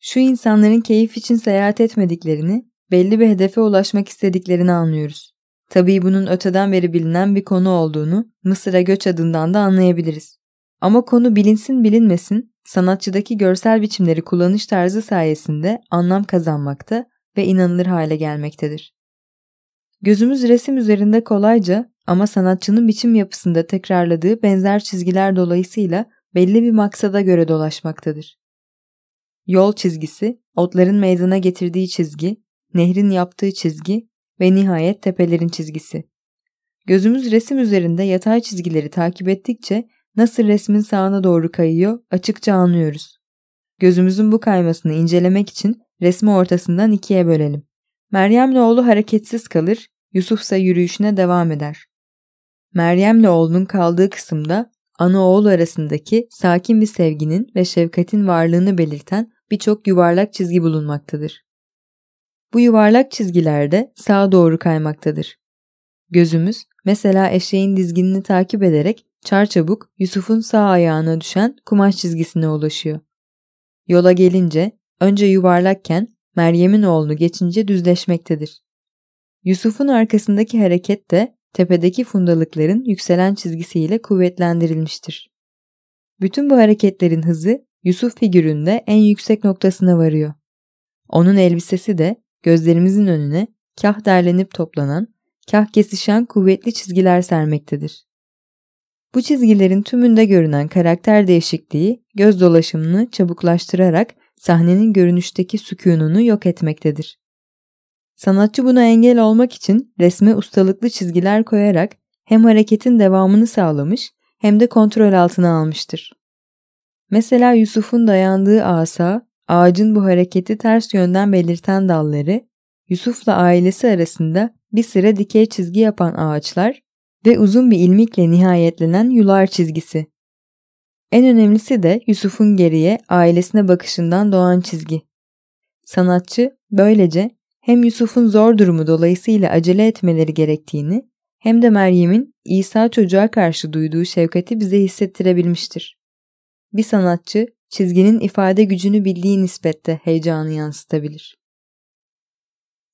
şu insanların keyif için seyahat etmediklerini, belli bir hedefe ulaşmak istediklerini anlıyoruz. Tabii bunun öteden beri bilinen bir konu olduğunu Mısır'a göç adından da anlayabiliriz. Ama konu bilinsin bilinmesin, sanatçıdaki görsel biçimleri kullanış tarzı sayesinde anlam kazanmakta ve inanılır hale gelmektedir. Gözümüz resim üzerinde kolayca ama sanatçının biçim yapısında tekrarladığı benzer çizgiler dolayısıyla belli bir maksada göre dolaşmaktadır. Yol çizgisi, otların meydana getirdiği çizgi, nehrin yaptığı çizgi ve nihayet tepelerin çizgisi. Gözümüz resim üzerinde yatay çizgileri takip ettikçe nasıl resmin sağına doğru kayıyor açıkça anlıyoruz. Gözümüzün bu kaymasını incelemek için resmi ortasından ikiye bölelim. Meryem'le oğlu hareketsiz kalır, Yusuf ise yürüyüşüne devam eder. Meryem'le oğlunun kaldığı kısımda ana oğul arasındaki sakin bir sevginin ve şefkatin varlığını belirten birçok yuvarlak çizgi bulunmaktadır. Bu yuvarlak çizgilerde sağa doğru kaymaktadır. Gözümüz mesela eşeğin dizginini takip ederek çarçabuk Yusuf'un sağ ayağına düşen kumaş çizgisine ulaşıyor. Yola gelince önce yuvarlakken Meryem'in oğlunu geçince düzleşmektedir. Yusuf'un arkasındaki hareket de tepedeki fundalıkların yükselen çizgisiyle kuvvetlendirilmiştir. Bütün bu hareketlerin hızı Yusuf figüründe en yüksek noktasına varıyor. Onun elbisesi de gözlerimizin önüne kah derlenip toplanan, kah kesişen kuvvetli çizgiler sermektedir. Bu çizgilerin tümünde görünen karakter değişikliği göz dolaşımını çabuklaştırarak sahnenin görünüşteki sükununu yok etmektedir. Sanatçı buna engel olmak için resme ustalıklı çizgiler koyarak hem hareketin devamını sağlamış hem de kontrol altına almıştır. Mesela Yusuf'un dayandığı asa, ağacın bu hareketi ters yönden belirten dalları, Yusuf'la ailesi arasında bir sıra dikey çizgi yapan ağaçlar ve uzun bir ilmikle nihayetlenen yular çizgisi. En önemlisi de Yusuf'un geriye ailesine bakışından doğan çizgi. Sanatçı böylece hem Yusuf'un zor durumu dolayısıyla acele etmeleri gerektiğini hem de Meryem'in İsa çocuğa karşı duyduğu şefkati bize hissettirebilmiştir. Bir sanatçı çizginin ifade gücünü bildiği nispette heyecanı yansıtabilir.